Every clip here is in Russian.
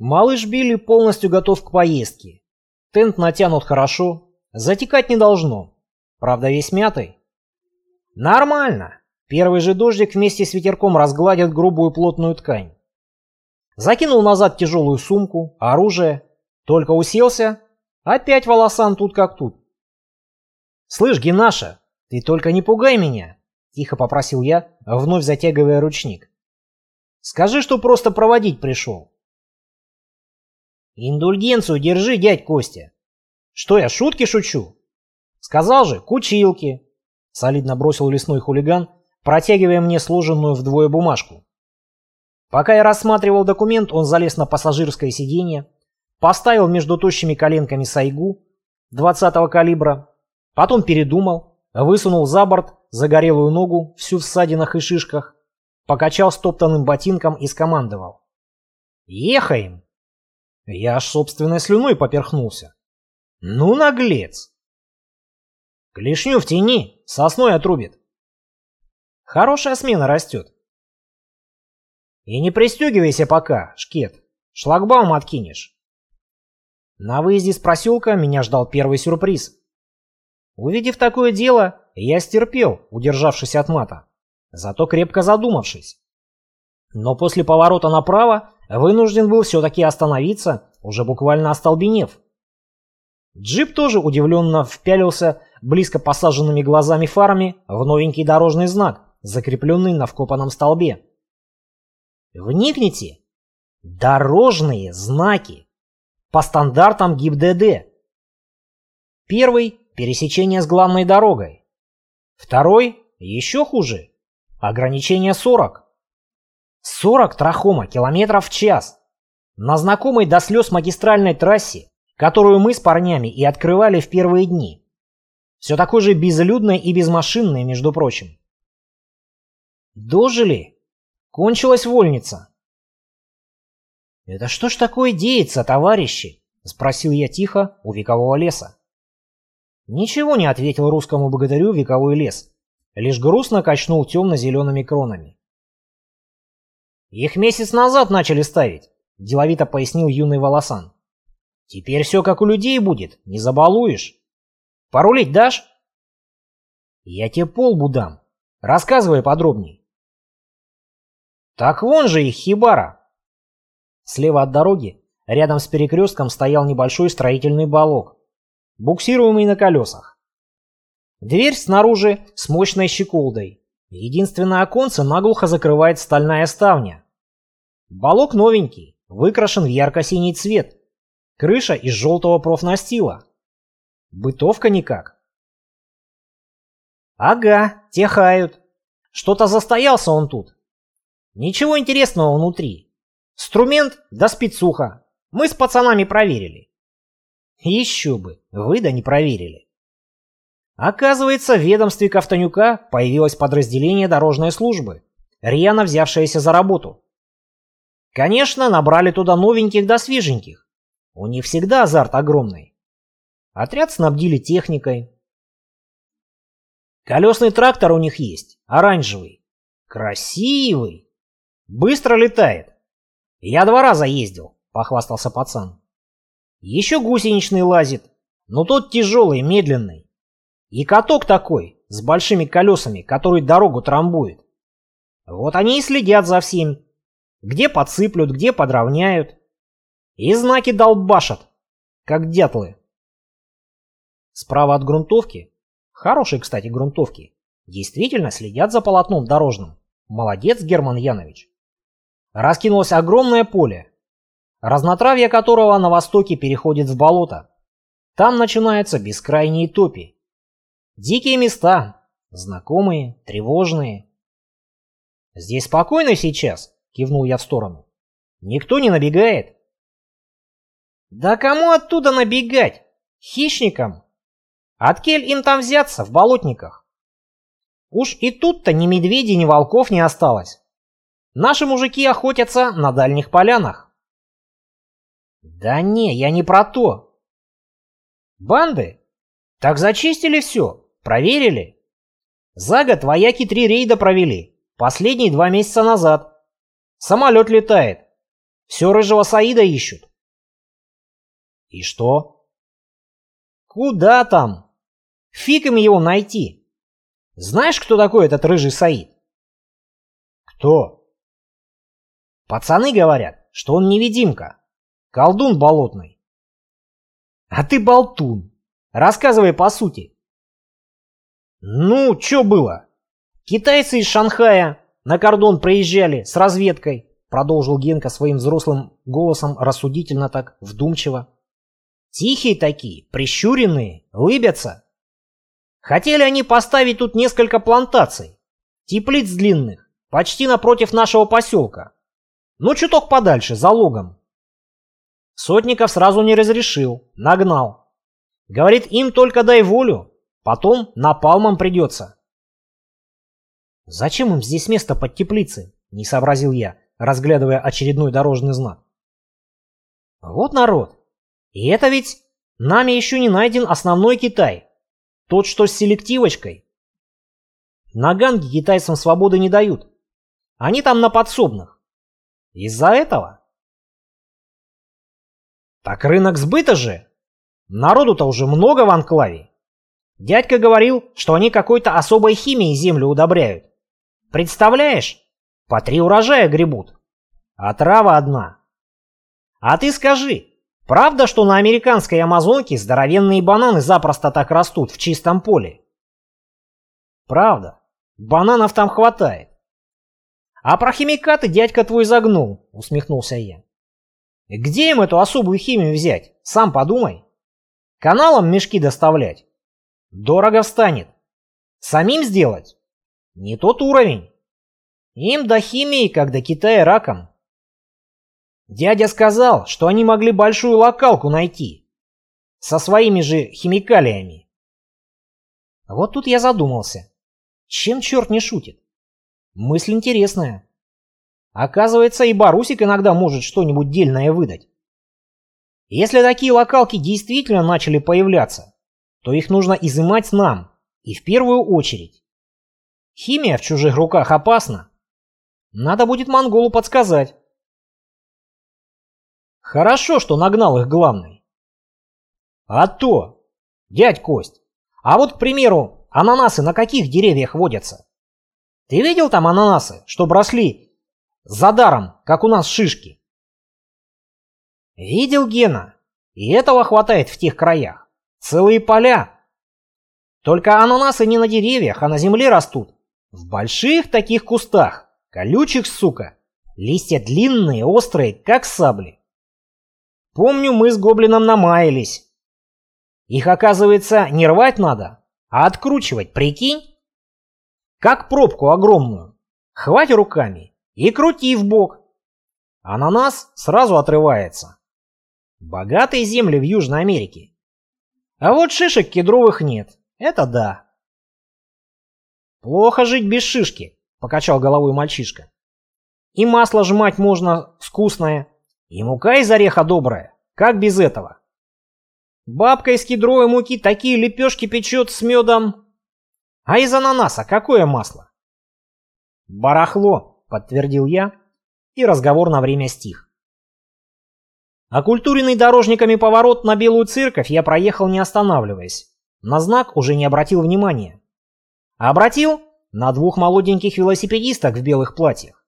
Малыш Билли полностью готов к поездке. Тент натянут хорошо, затекать не должно. Правда, весь мятый. Нормально. Первый же дождик вместе с ветерком разгладит грубую плотную ткань. Закинул назад тяжелую сумку, оружие. Только уселся. Опять волосан тут как тут. «Слышь, Генаша, ты только не пугай меня!» — тихо попросил я, вновь затягивая ручник. «Скажи, что просто проводить пришел». «Индульгенцию держи, дядь Костя!» «Что я, шутки шучу?» «Сказал же, кучилки!» — солидно бросил лесной хулиган, протягивая мне сложенную вдвое бумажку. Пока я рассматривал документ, он залез на пассажирское сиденье, поставил между тощими коленками сайгу 20-го калибра, потом передумал, высунул за борт загорелую ногу, всю в ссадинах и шишках, покачал стоптанным ботинком и скомандовал. «Ехаем!» Я аж собственной слюной поперхнулся. «Ну, наглец!» «Клешню в тени, сосной отрубит!» Хорошая смена растет. И не пристегивайся пока, шкет. Шлагбаум откинешь. На выезде с проселка меня ждал первый сюрприз. Увидев такое дело, я стерпел, удержавшись от мата, зато крепко задумавшись. Но после поворота направо вынужден был все-таки остановиться, уже буквально остолбенев. Джип тоже удивленно впялился близко посаженными глазами фарами в новенький дорожный знак, закрепленный на вкопанном столбе. Вникните! Дорожные знаки! По стандартам ГИБДД. Первый – пересечение с главной дорогой. Второй – еще хуже. Ограничение 40. 40 трахома километров в час. На знакомой до слез магистральной трассе, которую мы с парнями и открывали в первые дни. Все такое же безлюдное и безмашинное, между прочим. Дожили? Кончилась вольница. «Это что ж такое деется, товарищи?» — спросил я тихо у векового леса. Ничего не ответил русскому богатырю вековой лес, лишь грустно качнул темно-зелеными кронами. «Их месяц назад начали ставить», — деловито пояснил юный волосан. «Теперь все как у людей будет, не забалуешь. Порулить дашь?» «Я тебе полбу дам. Рассказывай подробней». Так вон же их хибара. Слева от дороги, рядом с перекрестком, стоял небольшой строительный балок, буксируемый на колесах. Дверь снаружи с мощной щеколдой. Единственное оконце наглухо закрывает стальная ставня. Балок новенький, выкрашен в ярко-синий цвет. Крыша из желтого профнастила. Бытовка никак. Ага, техают. Что-то застоялся он тут. Ничего интересного внутри. Струмент да спецуха. Мы с пацанами проверили. Еще бы, вы да не проверили. Оказывается, в ведомстве Ковтонюка появилось подразделение дорожной службы, рьяно взявшееся за работу. Конечно, набрали туда новеньких да свеженьких. У них всегда азарт огромный. Отряд снабдили техникой. Колесный трактор у них есть, оранжевый. Красивый. Быстро летает. Я два раза ездил, похвастался пацан. Еще гусеничный лазит, но тот тяжелый, медленный. И каток такой, с большими колесами, который дорогу трамбует. Вот они и следят за всем. Где подсыплют, где подровняют. И знаки долбашат, как дятлы. Справа от грунтовки, хорошей, кстати, грунтовки, действительно следят за полотном дорожным. Молодец, Герман Янович раскинулось огромное поле, разнотравье которого на востоке переходит в болото. Там начинаются бескрайние топи. Дикие места, знакомые, тревожные. «Здесь спокойно сейчас?» — кивнул я в сторону. «Никто не набегает?» «Да кому оттуда набегать? Хищникам? Откель им там взяться, в болотниках? Уж и тут-то ни медведей, ни волков не осталось. Наши мужики охотятся на дальних полянах. Да не, я не про то. Банды? Так зачистили все, проверили. За год вояки три рейда провели, последние два месяца назад. Самолет летает. Все рыжего Саида ищут. И что? Куда там? Фиг им его найти. Знаешь, кто такой этот рыжий Саид? Кто? Пацаны говорят, что он невидимка. Колдун болотный. А ты болтун. Рассказывай по сути. Ну, что было? Китайцы из Шанхая на кордон проезжали с разведкой, продолжил Генка своим взрослым голосом рассудительно так, вдумчиво. Тихие такие, прищуренные, лыбятся. Хотели они поставить тут несколько плантаций, теплиц длинных, почти напротив нашего поселка. Ну, чуток подальше, за лугом. Сотников сразу не разрешил, нагнал. Говорит, им только дай волю, потом напалмом придется. «Зачем им здесь место под теплицей?» — не сообразил я, разглядывая очередной дорожный знак. «Вот народ. И это ведь нами еще не найден основной Китай. Тот, что с селективочкой. На Ганге китайцам свободы не дают. Они там на подсобных. Из-за этого. Так рынок сбыта же. Народу-то уже много в анклаве. Дядька говорил, что они какой-то особой химией землю удобряют. Представляешь? По три урожая гребут. А трава одна. А ты скажи, правда, что на американской Амазонке здоровенные бананы запросто так растут в чистом поле? Правда. Бананов там хватает. А про химикаты дядька твой загнул, усмехнулся я. Где им эту особую химию взять? Сам подумай. Каналом мешки доставлять? Дорого встанет. Самим сделать? Не тот уровень. Им до химии, как до Китая раком. Дядя сказал, что они могли большую локалку найти. Со своими же химикалиями. Вот тут я задумался. Чем черт не шутит? Мысль интересная. Оказывается, и Барусик иногда может что-нибудь дельное выдать. Если такие локалки действительно начали появляться, то их нужно изымать нам, и в первую очередь. Химия в чужих руках опасна. Надо будет монголу подсказать. Хорошо, что нагнал их главный. А то, дядь Кость, а вот, к примеру, ананасы на каких деревьях водятся? Ты видел там ананасы, что бросли за даром, как у нас шишки? Видел, Гена, и этого хватает в тех краях. Целые поля. Только ананасы не на деревьях, а на земле растут. В больших таких кустах, колючих, сука, листья длинные, острые, как сабли. Помню, мы с гоблином намаялись. Их, оказывается, не рвать надо, а откручивать, прикинь? Как пробку огромную. Хвать руками и крути в бок. А на нас сразу отрывается. Богатые земли в Южной Америке. А вот шишек кедровых нет. Это да. «Плохо жить без шишки», — покачал головой мальчишка. «И масло жмать можно вкусное, и мука из ореха добрая. Как без этого?» «Бабка из кедровой муки такие лепешки печет с медом. А из ананаса какое масло?» «Барахло», — подтвердил я, и разговор на время стих. Окультуренный дорожниками поворот на Белую Церковь я проехал не останавливаясь. На знак уже не обратил внимания. Обратил на двух молоденьких велосипедисток в белых платьях.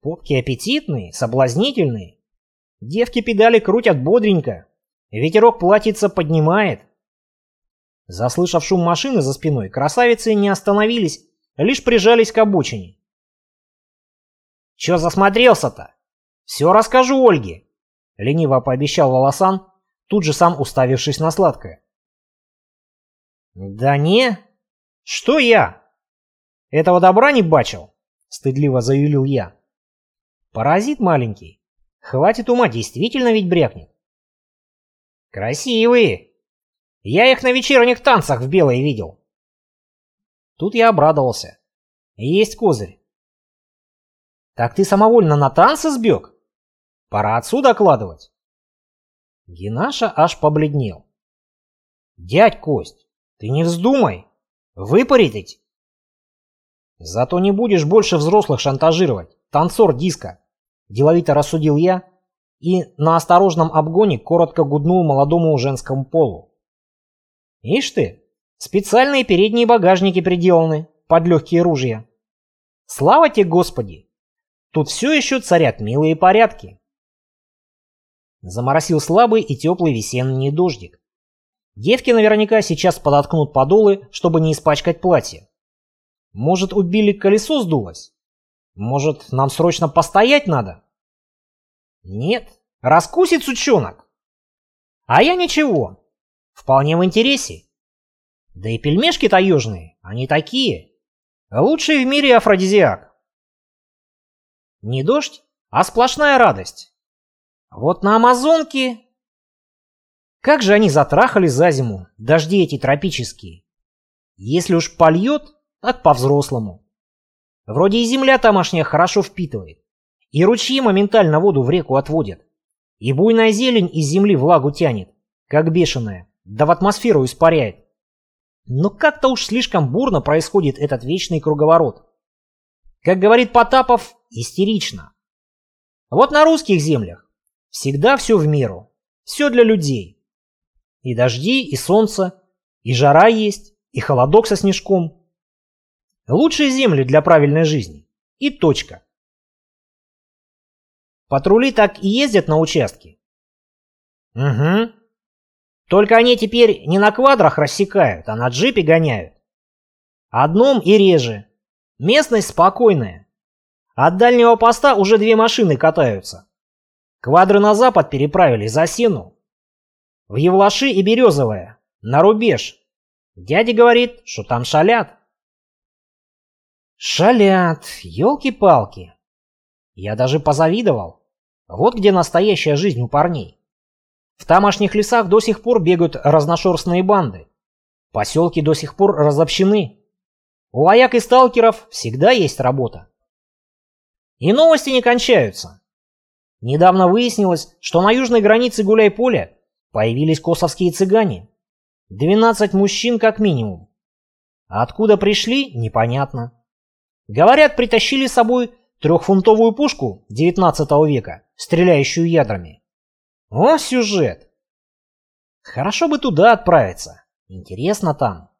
Попки аппетитные, соблазнительные. Девки педали крутят бодренько. Ветерок платьица поднимает. Заслышав шум машины за спиной, красавицы не остановились, лишь прижались к обочине. «Чё засмотрелся-то? Все расскажу Ольге», — лениво пообещал Волосан, тут же сам уставившись на сладкое. «Да не, «Что я? Этого добра не бачил?» — стыдливо заявил я. «Паразит маленький. Хватит ума, действительно ведь брякнет». «Красивые! Я их на вечерних танцах в белой видел». Тут я обрадовался. Есть козырь. «Так ты самовольно на танцы сбег? Пора отсюда окладывать». Генаша аж побледнел. «Дядь Кость, ты не вздумай!» Выпарить? Зато не будешь больше взрослых шантажировать. Танцор диска. Деловито рассудил я и на осторожном обгоне коротко гуднул молодому женскому полу. Ишь ты, специальные передние багажники приделаны под легкие ружья. Слава тебе, Господи! Тут все еще царят милые порядки. Заморосил слабый и теплый весенний дождик. Девки наверняка сейчас подоткнут подолы, чтобы не испачкать платье. Может, убили колесо сдулось? Может, нам срочно постоять надо? Нет, раскусит сучонок. А я ничего, вполне в интересе. Да и пельмешки таежные, они такие. Лучший в мире афродизиак. Не дождь, а сплошная радость. Вот на Амазонке... Как же они затрахали за зиму, дожди эти тропические. Если уж польет, так по-взрослому. Вроде и земля тамошняя хорошо впитывает. И ручьи моментально воду в реку отводят. И буйная зелень из земли влагу тянет, как бешеная, да в атмосферу испаряет. Но как-то уж слишком бурно происходит этот вечный круговорот. Как говорит Потапов, истерично. Вот на русских землях всегда все в меру, все для людей. И дожди, и солнце, и жара есть, и холодок со снежком. Лучшие земли для правильной жизни. И точка. Патрули так и ездят на участки? Угу. Только они теперь не на квадрах рассекают, а на джипе гоняют. Одном и реже. Местность спокойная. От дальнего поста уже две машины катаются. Квадры на запад переправили за Сену. В Евлаши и Березовое, на рубеж. Дядя говорит, что там шалят. Шалят, елки-палки. Я даже позавидовал. Вот где настоящая жизнь у парней. В тамошних лесах до сих пор бегают разношерстные банды. Поселки до сих пор разобщены. У вояк и сталкеров всегда есть работа. И новости не кончаются. Недавно выяснилось, что на южной границе Гуляй-Поля появились косовские цыгане. 12 мужчин как минимум. А откуда пришли, непонятно. Говорят, притащили с собой трехфунтовую пушку 19 века, стреляющую ядрами. О, сюжет! Хорошо бы туда отправиться. Интересно там.